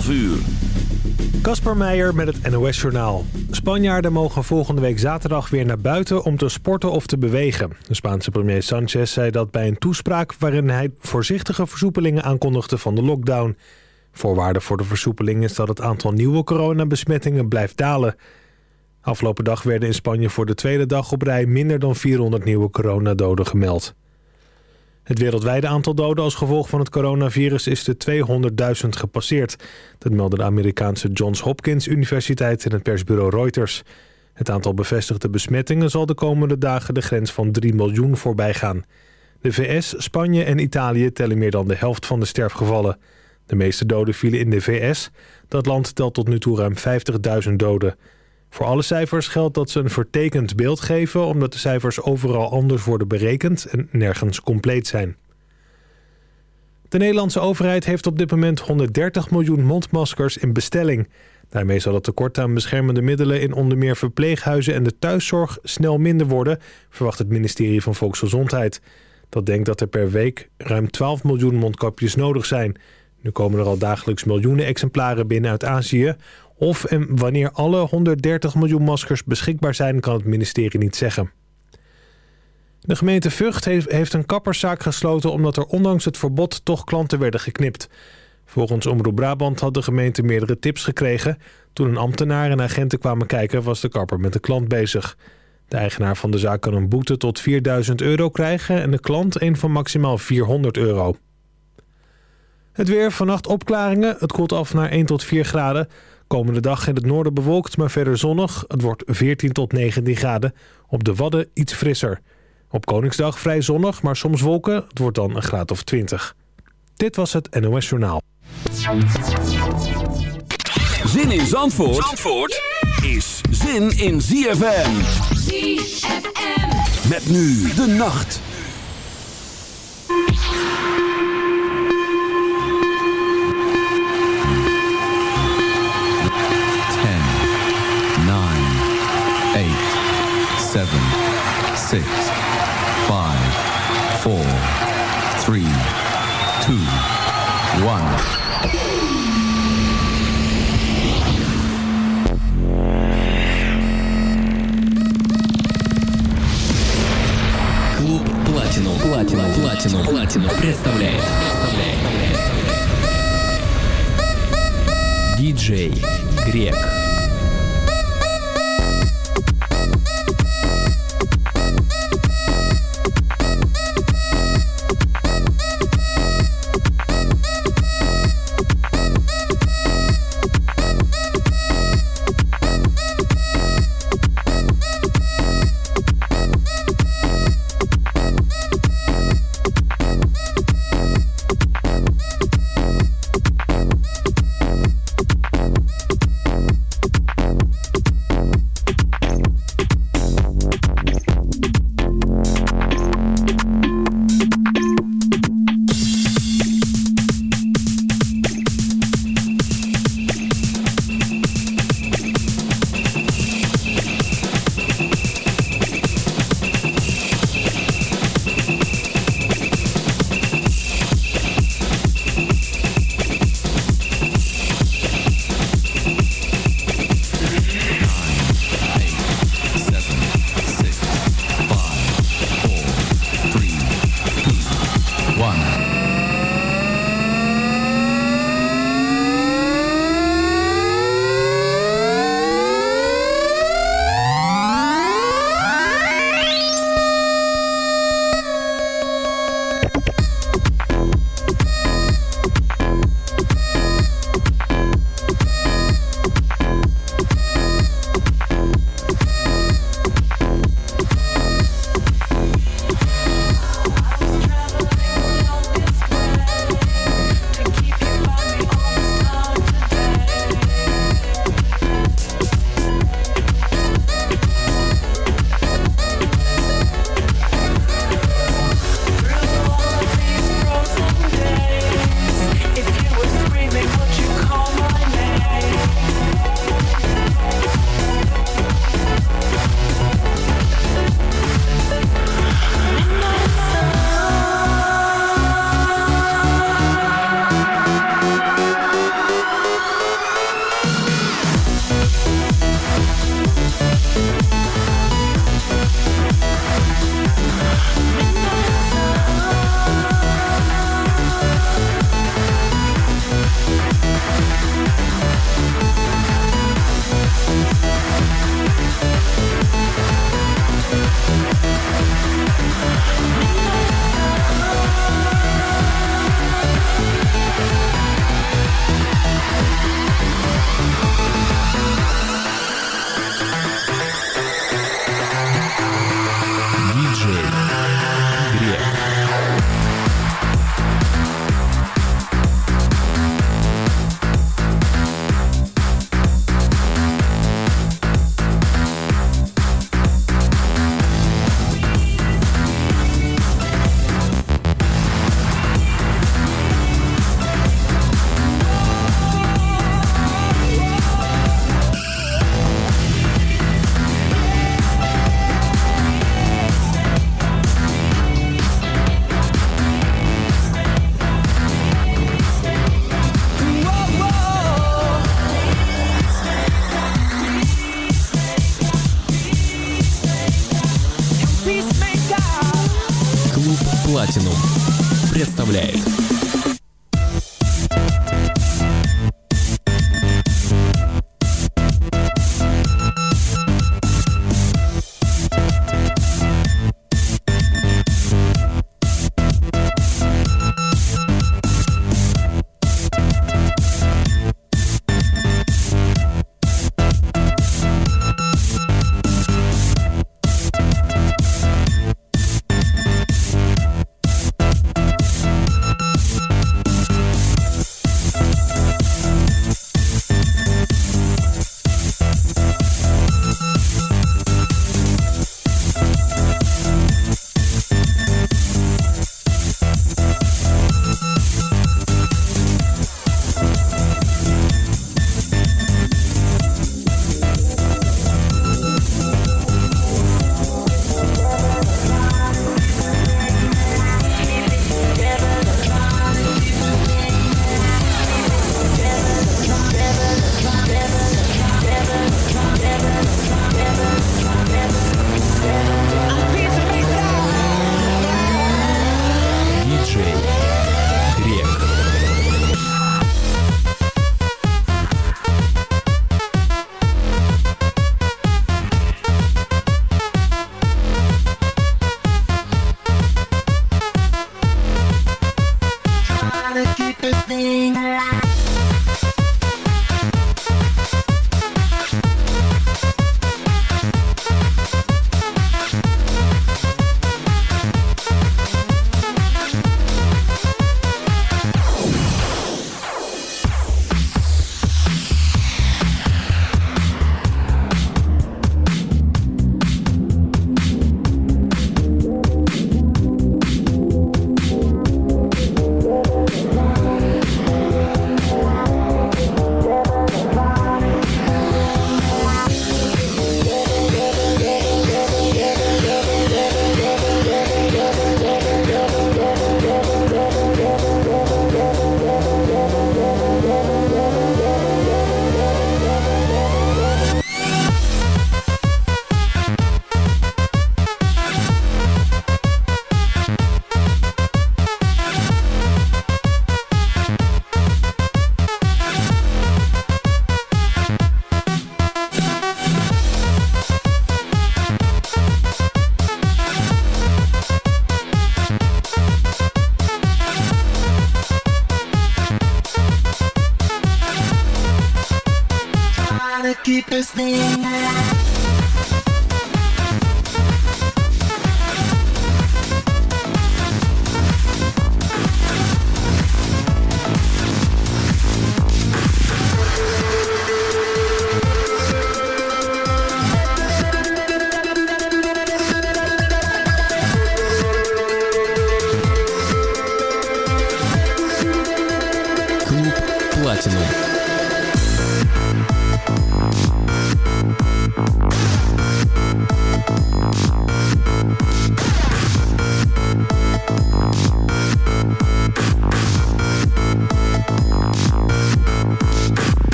12 uur. Kasper Meijer met het NOS-journaal. Spanjaarden mogen volgende week zaterdag weer naar buiten om te sporten of te bewegen. De Spaanse premier Sanchez zei dat bij een toespraak... waarin hij voorzichtige versoepelingen aankondigde van de lockdown. Voorwaarde voor de versoepeling is dat het aantal nieuwe coronabesmettingen blijft dalen. Afgelopen dag werden in Spanje voor de tweede dag op rij... minder dan 400 nieuwe coronadoden gemeld. Het wereldwijde aantal doden als gevolg van het coronavirus is de 200.000 gepasseerd. Dat meldde de Amerikaanse Johns Hopkins Universiteit en het persbureau Reuters. Het aantal bevestigde besmettingen zal de komende dagen de grens van 3 miljoen voorbij gaan. De VS, Spanje en Italië tellen meer dan de helft van de sterfgevallen. De meeste doden vielen in de VS. Dat land telt tot nu toe ruim 50.000 doden. Voor alle cijfers geldt dat ze een vertekend beeld geven... omdat de cijfers overal anders worden berekend en nergens compleet zijn. De Nederlandse overheid heeft op dit moment 130 miljoen mondmaskers in bestelling. Daarmee zal het tekort aan beschermende middelen in onder meer verpleeghuizen en de thuiszorg snel minder worden, verwacht het ministerie van Volksgezondheid. Dat denkt dat er per week ruim 12 miljoen mondkapjes nodig zijn. Nu komen er al dagelijks miljoenen exemplaren binnen uit Azië. Of en wanneer alle 130 miljoen maskers beschikbaar zijn, kan het ministerie niet zeggen. De gemeente Vught heeft een kapperszaak gesloten omdat er ondanks het verbod toch klanten werden geknipt. Volgens Omroep Brabant had de gemeente meerdere tips gekregen. Toen een ambtenaar en agenten kwamen kijken was de kapper met de klant bezig. De eigenaar van de zaak kan een boete tot 4000 euro krijgen en de klant een van maximaal 400 euro. Het weer, vannacht opklaringen. Het koelt af naar 1 tot 4 graden. Komende dag in het noorden bewolkt, maar verder zonnig. Het wordt 14 tot 19 graden. Op de Wadden iets frisser. Op Koningsdag vrij zonnig, maar soms wolken. Het wordt dan een graad of 20. Dit was het NOS Journaal. Zin in Zandvoort, Zandvoort is zin in ZFM. ZFM. Met nu de nacht. Six, five, four, three, two, one. Клуб Платинум, Платинум, Платинум, Платинум представляет. Диджей Грек.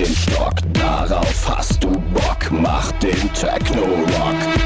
Den Stock. Darauf hast du Bock, mach den Techno-Rock.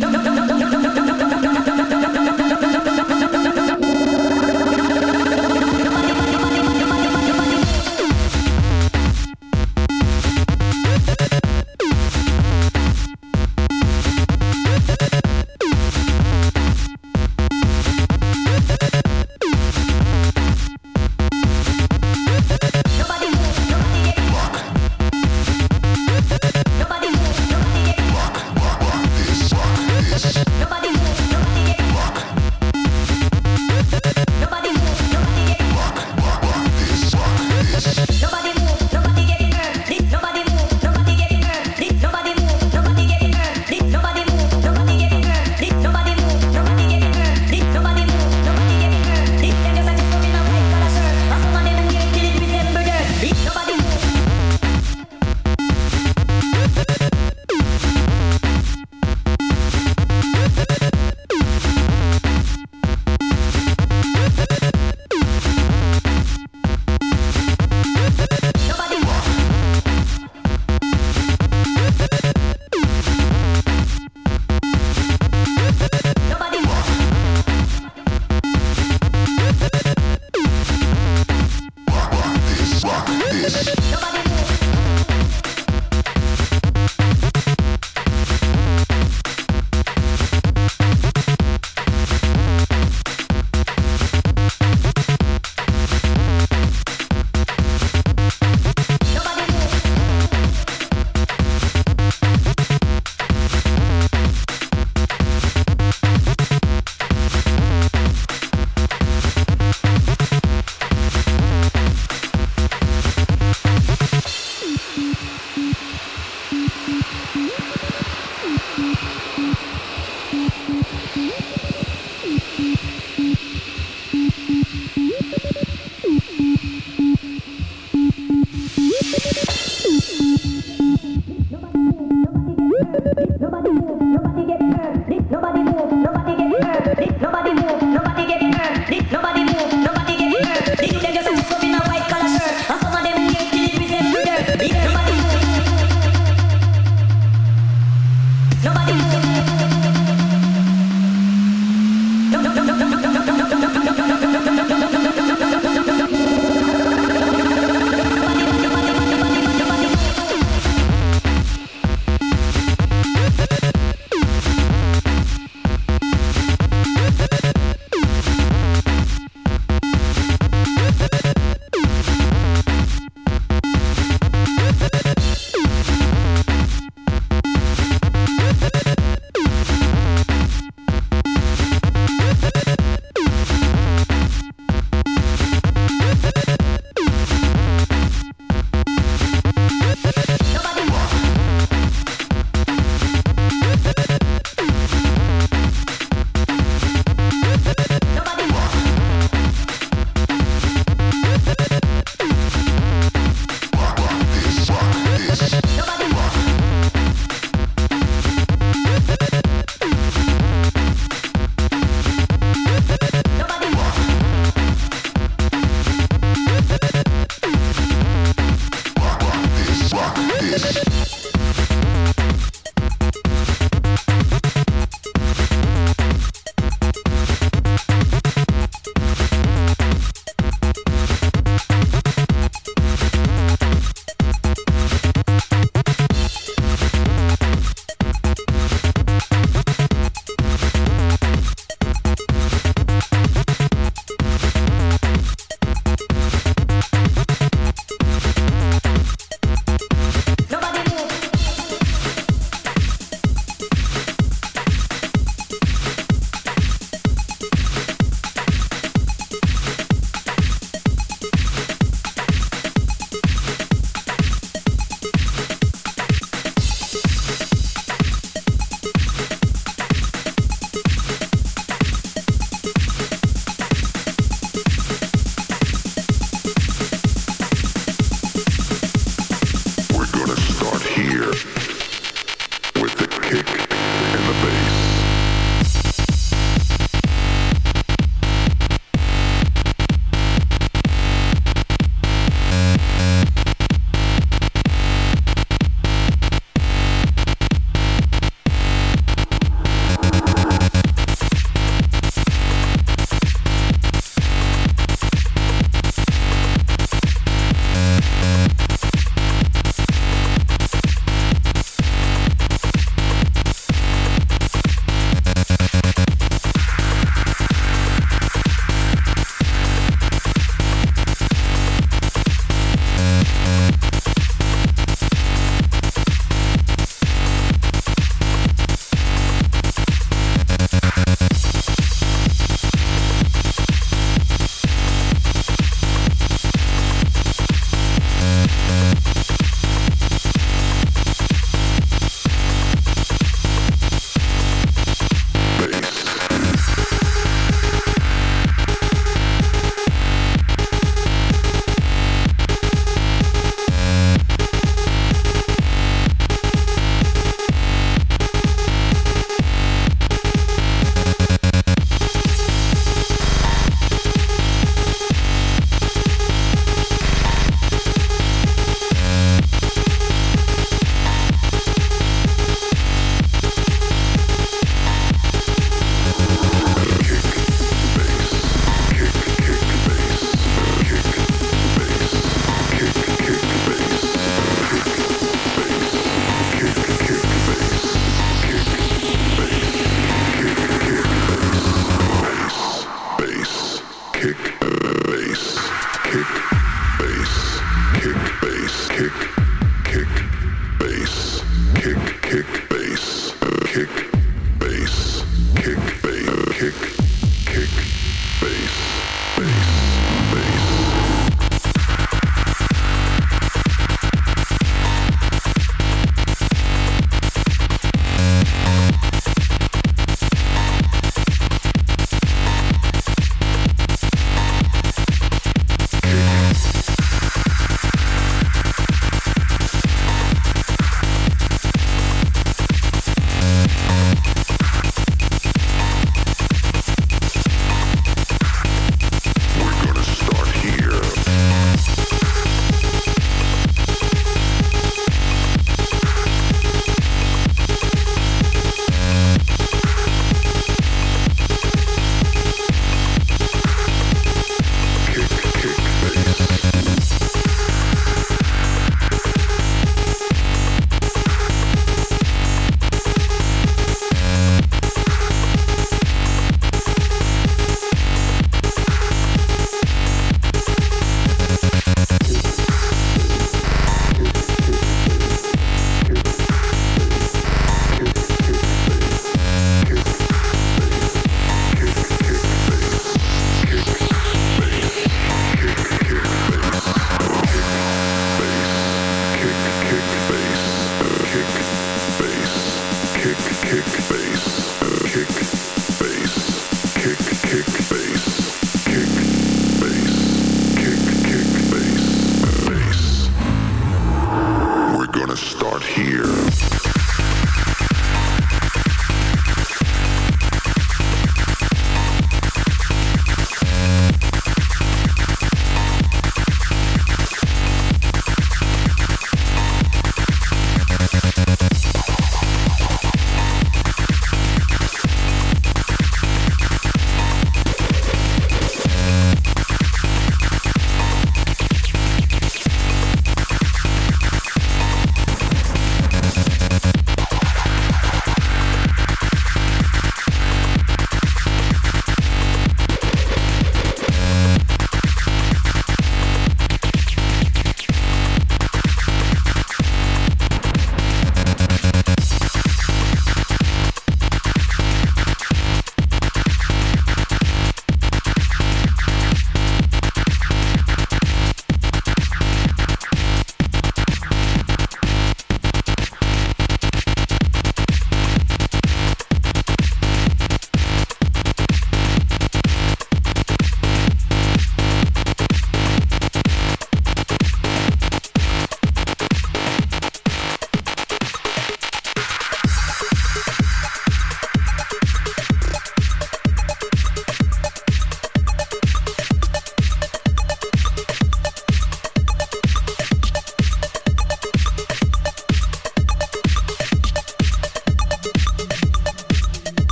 ¡Don, don, don, don, don!